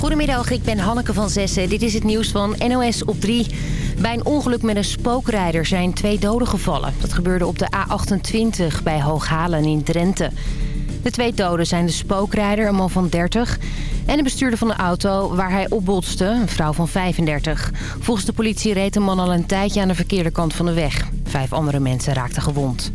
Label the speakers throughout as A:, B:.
A: Goedemiddag, ik ben Hanneke van Zessen. Dit is het nieuws van NOS op 3. Bij een ongeluk met een spookrijder zijn twee doden gevallen. Dat gebeurde op de A28 bij Hooghalen in Drenthe. De twee doden zijn de spookrijder, een man van 30... en de bestuurder van de auto waar hij opbotste, een vrouw van 35. Volgens de politie reed de man al een tijdje aan de verkeerde kant van de weg. Vijf andere mensen raakten gewond.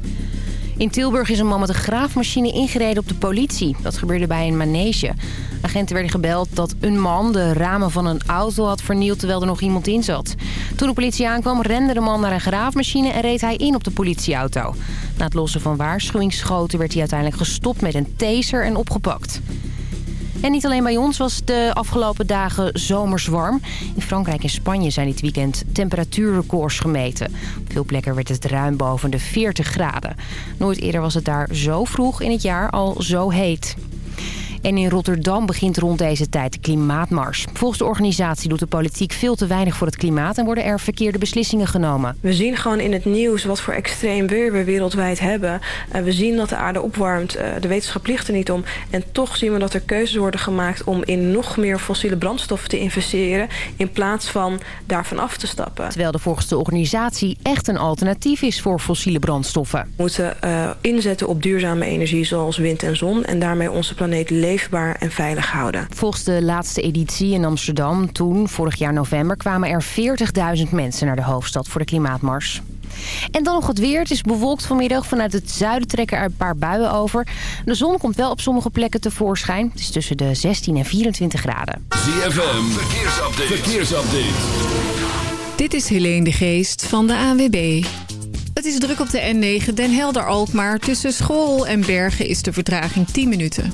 A: In Tilburg is een man met een graafmachine ingereden op de politie. Dat gebeurde bij een manege. Agenten werden gebeld dat een man de ramen van een auto had vernield terwijl er nog iemand in zat. Toen de politie aankwam rende de man naar een graafmachine en reed hij in op de politieauto. Na het lossen van waarschuwingsschoten werd hij uiteindelijk gestopt met een taser en opgepakt. En niet alleen bij ons was de afgelopen dagen zomers warm. In Frankrijk en Spanje zijn dit weekend temperatuurrecords gemeten. Op veel plekken werd het ruim boven de 40 graden. Nooit eerder was het daar zo vroeg in het jaar al zo heet. En in Rotterdam begint rond deze tijd de klimaatmars. Volgens de organisatie doet de politiek veel te weinig voor het klimaat... en worden er verkeerde beslissingen genomen.
B: We zien gewoon in het nieuws wat voor extreem weer we wereldwijd hebben. Uh, we zien dat de aarde opwarmt. Uh, de wetenschap ligt er niet om. En toch zien we dat er keuzes worden gemaakt... om in nog meer fossiele brandstoffen te investeren... in plaats van daarvan af te stappen.
A: Terwijl er volgens de organisatie echt een alternatief is voor fossiele brandstoffen.
B: We moeten uh, inzetten op duurzame energie zoals wind en zon... en daarmee onze planeet leven leefbaar en veilig houden.
A: Volgens de laatste editie in Amsterdam, toen, vorig jaar november... kwamen er 40.000 mensen naar de hoofdstad voor de klimaatmars. En dan nog het weer. Het is bewolkt vanmiddag. Vanuit het zuiden trekken er een paar buien over. De zon komt wel op sommige plekken tevoorschijn. Het is tussen de 16 en 24 graden.
C: ZFM, verkeersupdate. verkeersupdate.
D: Dit is Helene de Geest van de ANWB. Het is druk op de N9 Den Helder-Alkmaar. Tussen School en Bergen is de vertraging 10 minuten.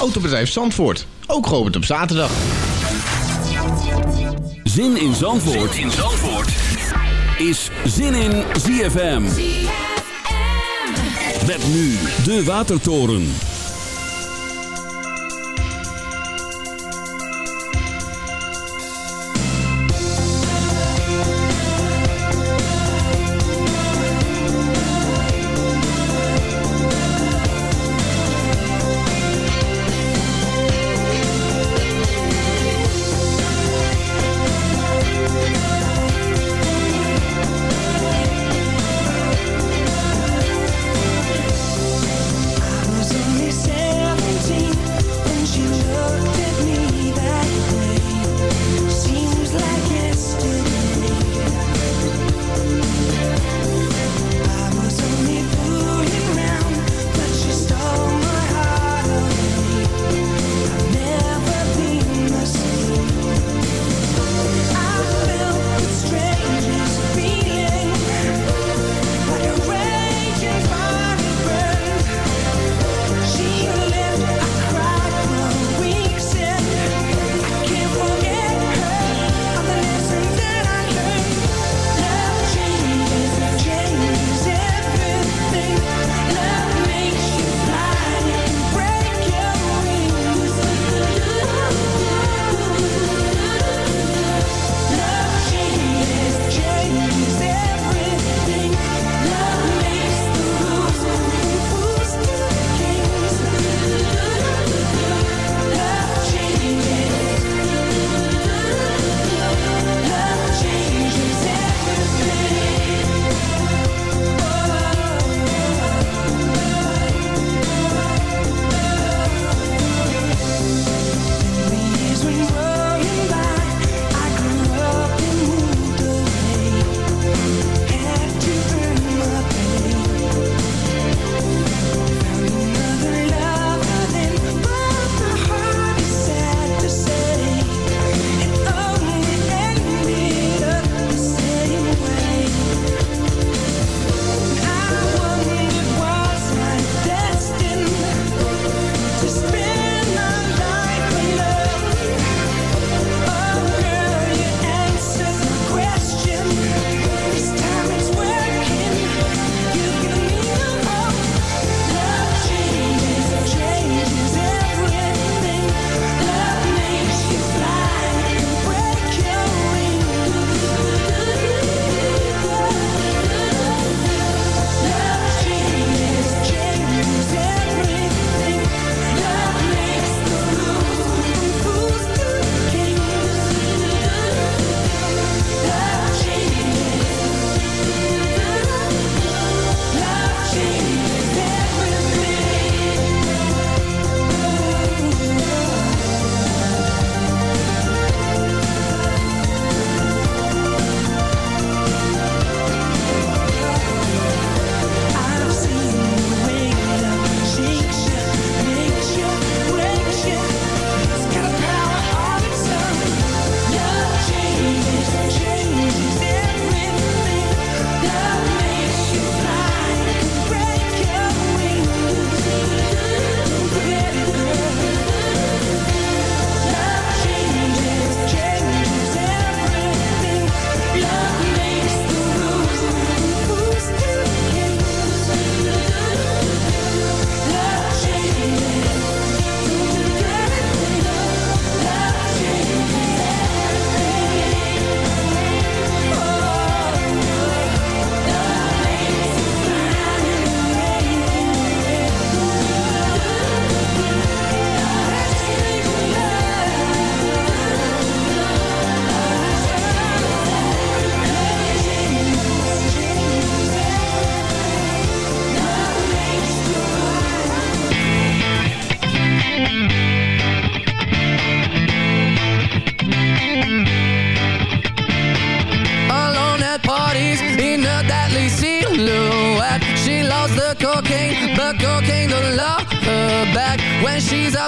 E: Autobedrijf Zandvoort. Ook geopend op zaterdag.
C: Zin in Zandvoort, zin in Zandvoort. is Zin in ZFM. ZFM. Met nu de Watertoren.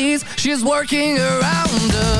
F: bodies. She's working around
G: us.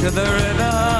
H: to the river.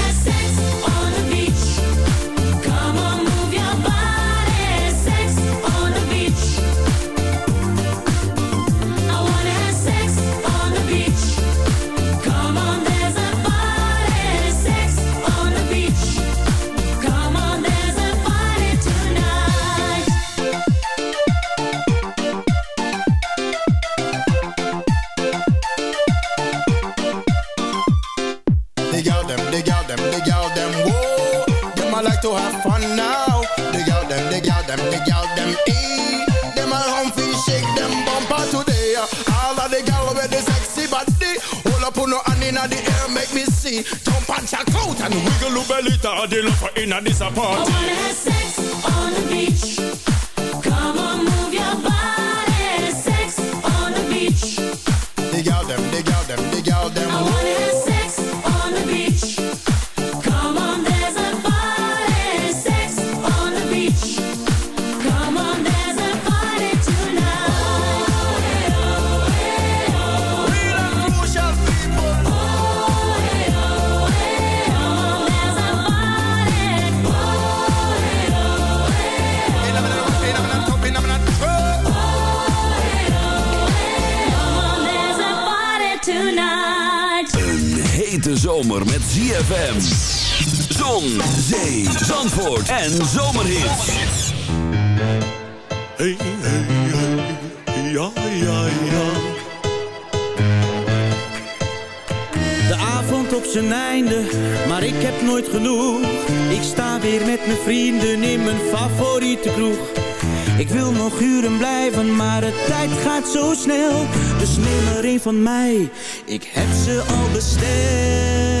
G: have
I: fun now. Dig out them, dig out them, dig out them, ee. Them home feel shake them bumper today. All of the gal with the sexy body. Hold up on no hand inna the air, make me see. Jump and check out and wiggle your belly the love for inna this
G: I wanna have sex on the beach.
C: ZFM. Zon, zee, zandvoort en zomerhits.
J: Hey, hey, hey, ja, ja, ja.
K: De avond op zijn einde, maar ik heb nooit genoeg. Ik sta weer met mijn vrienden in mijn favoriete kroeg. Ik wil nog uren blijven, maar de tijd gaat zo snel. Dus neem er een van mij, ik heb ze al besteld.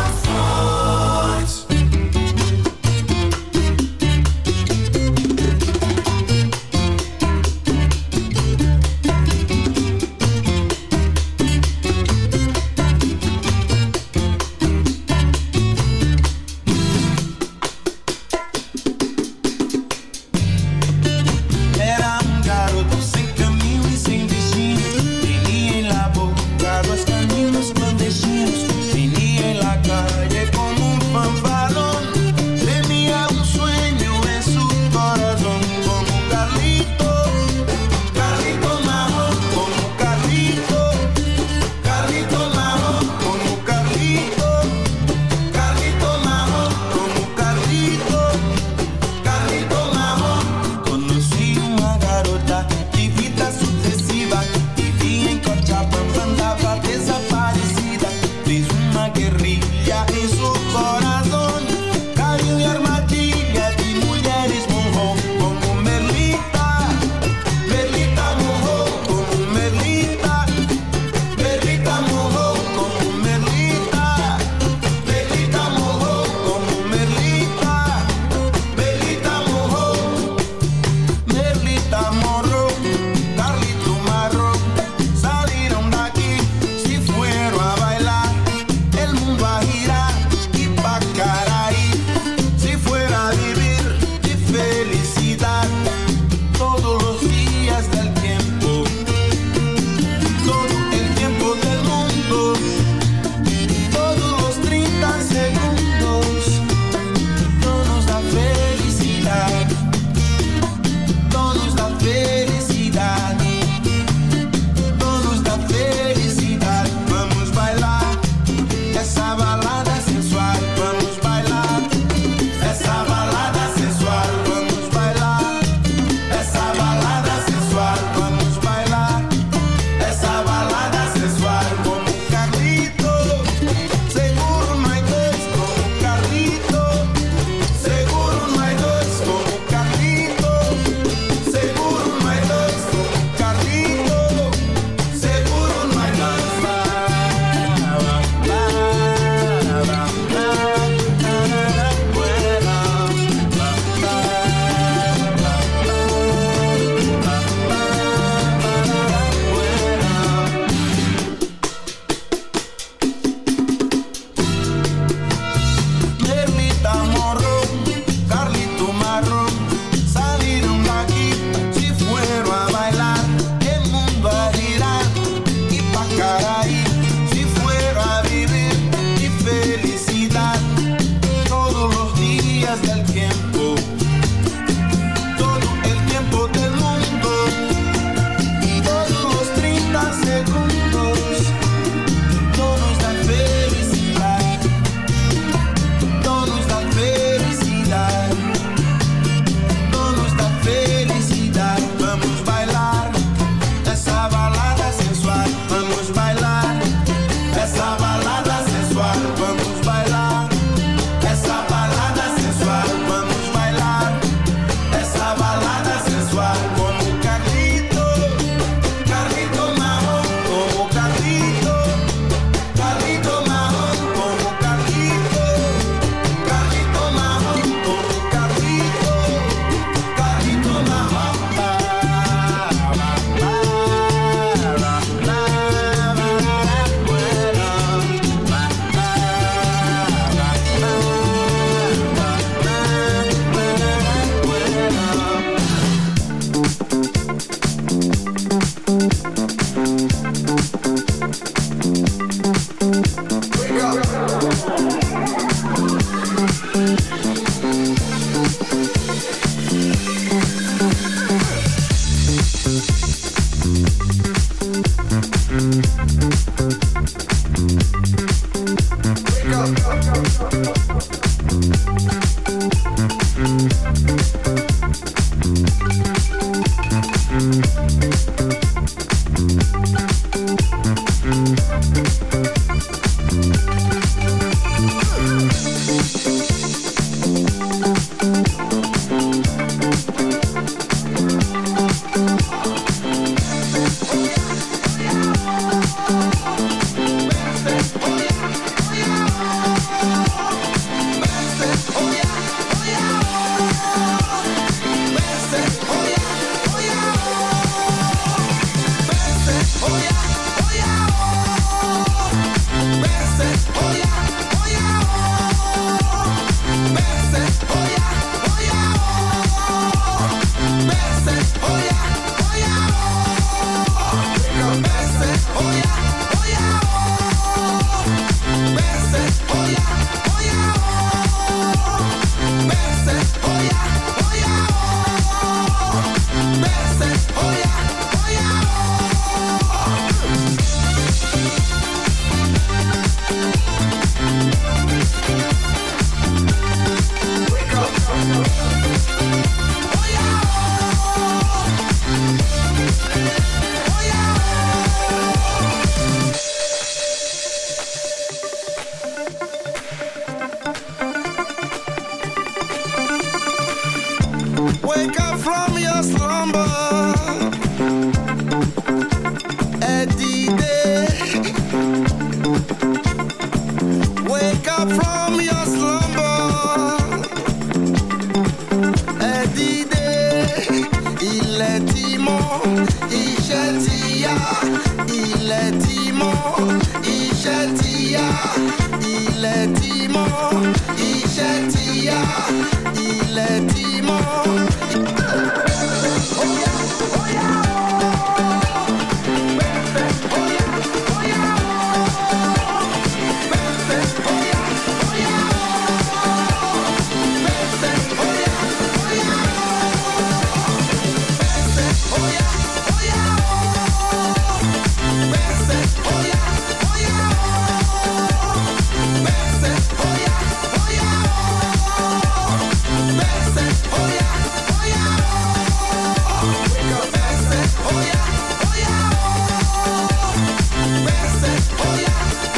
L: Oh yeah.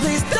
L: please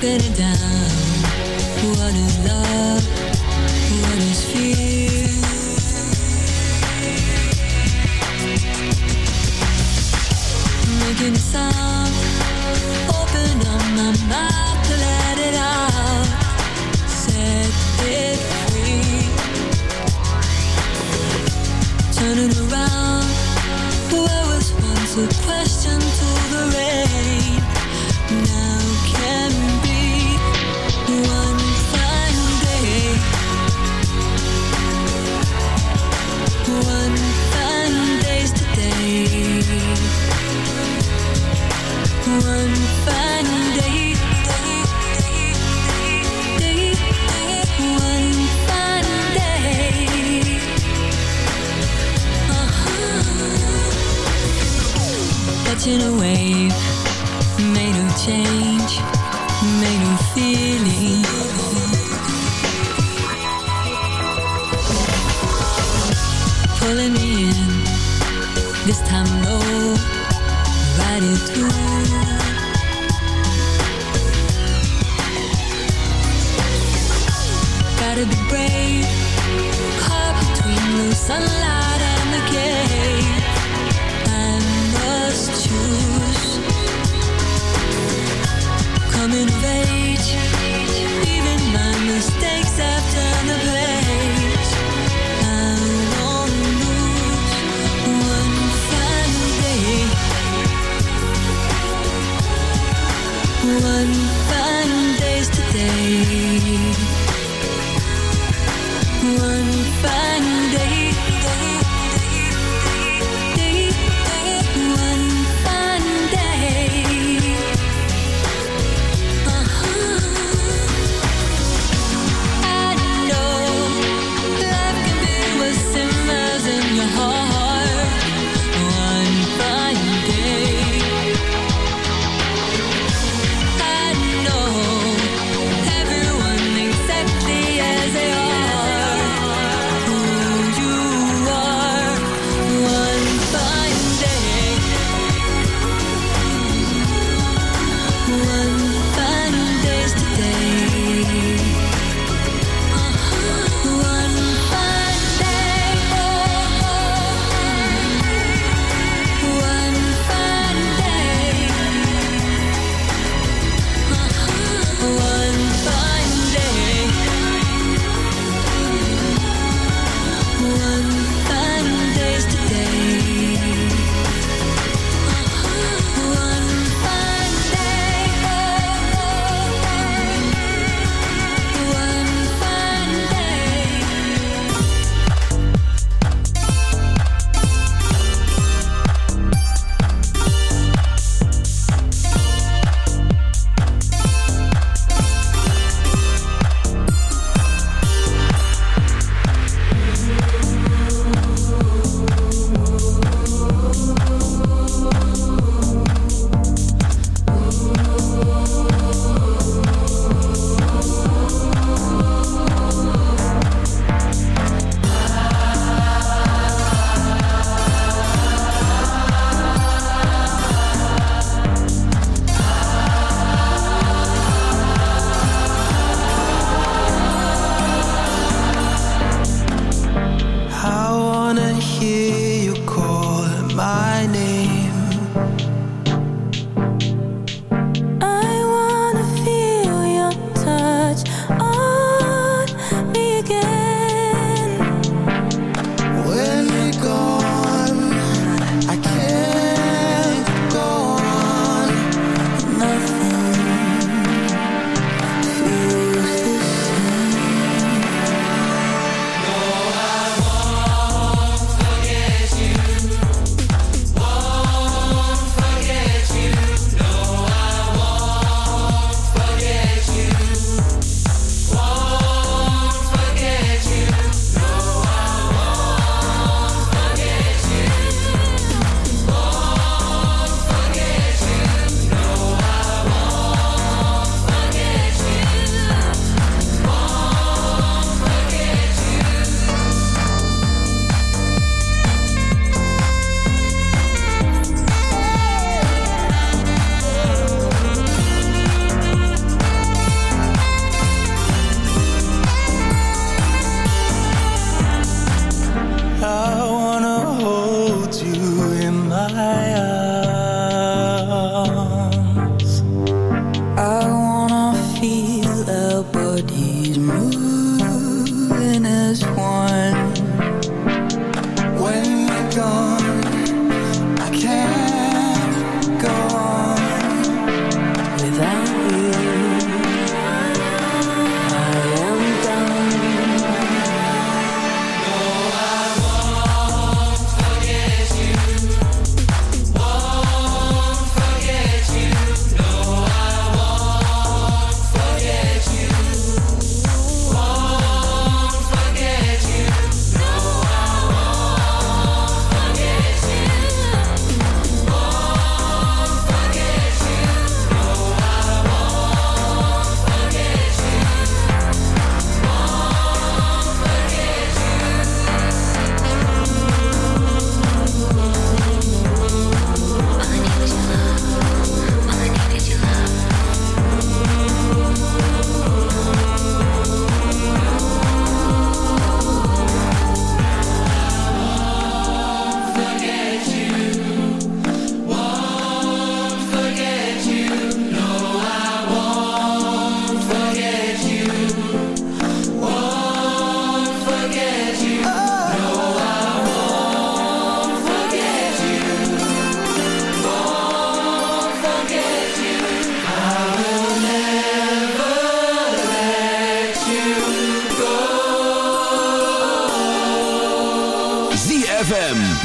G: walking it down. What is love?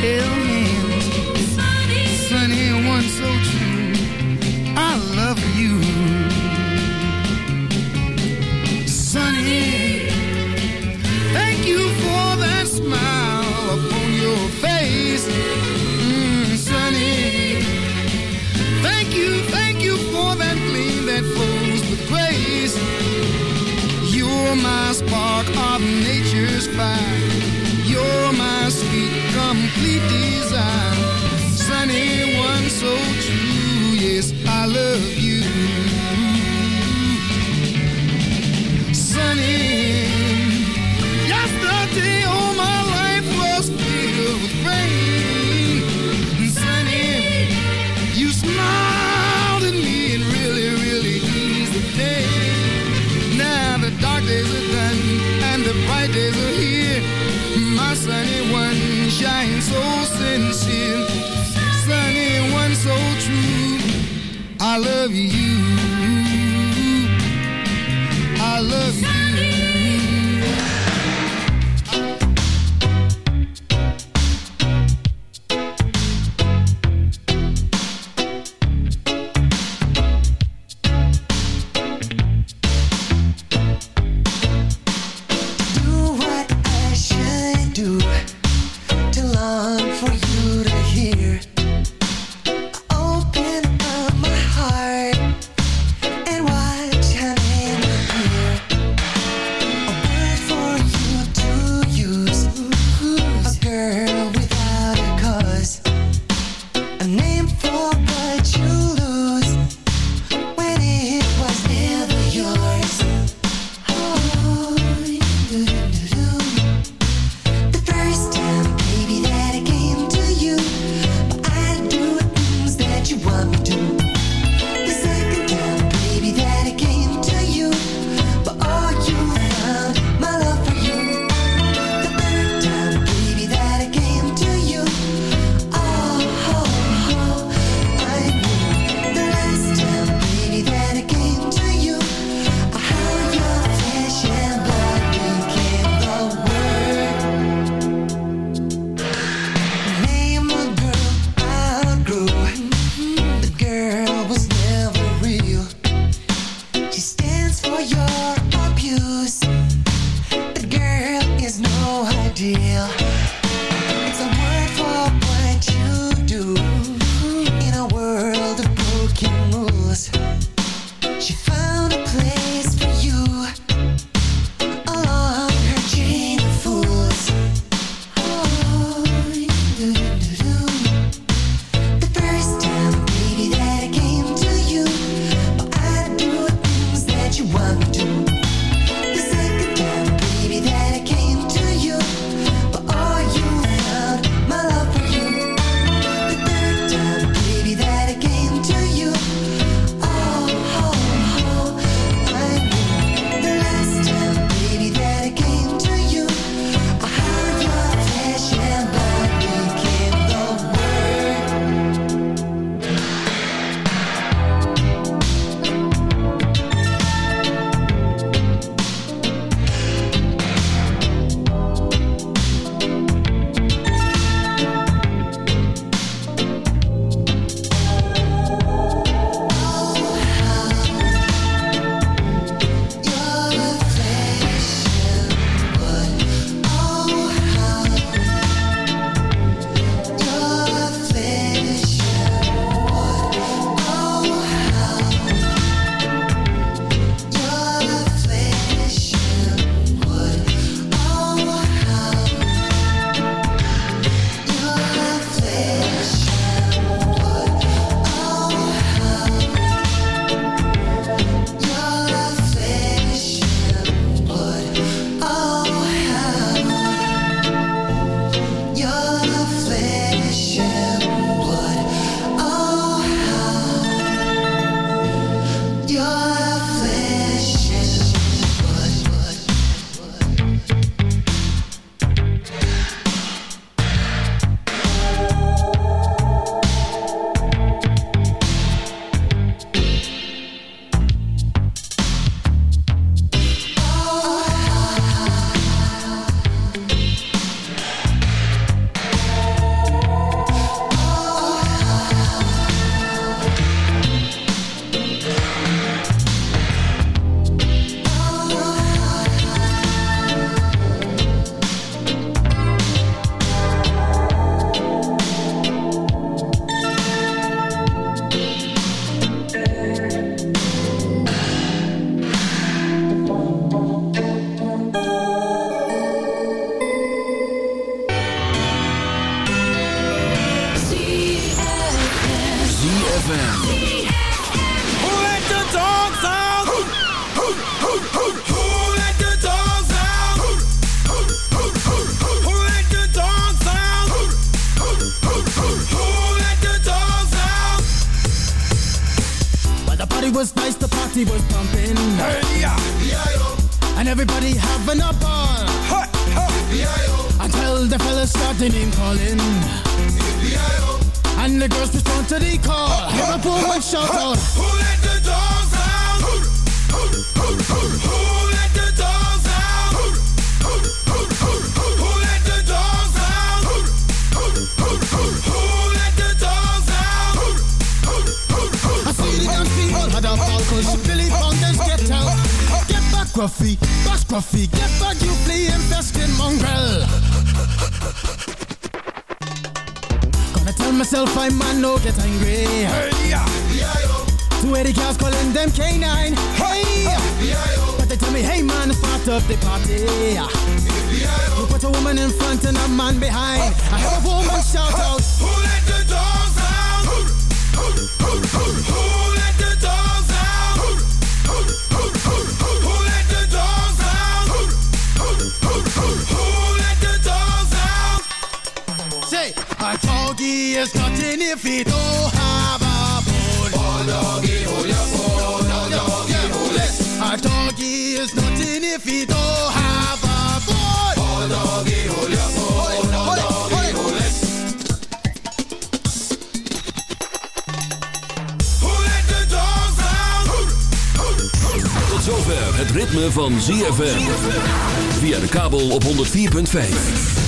M: hill party was pumping.
K: Hey, yeah.
M: And everybody having a ball. Until the fellas started name calling. And the girls respond to the call. A woman shout out.
K: Who let the dogs out? Who let
M: Gruffy, bash Gruffy, get back, you flea infested mongrel. Gonna tell myself I man no get angry. Two eighty cars calling them K9. Hey, but they tell me, hey man, part of the party. You put a woman in front and a man behind. I heard a woman shout out. Doggy is nothing if he don't have a bone. Oh, doggy, hold your bone. Oh, doggy, hold it. A doggy is nothing if he don't have a bone. Oh, doggy, hold your bone. Oh, doggy, hold it.
C: Tot zover het ritme van ZFM. Via de kabel op 104.5.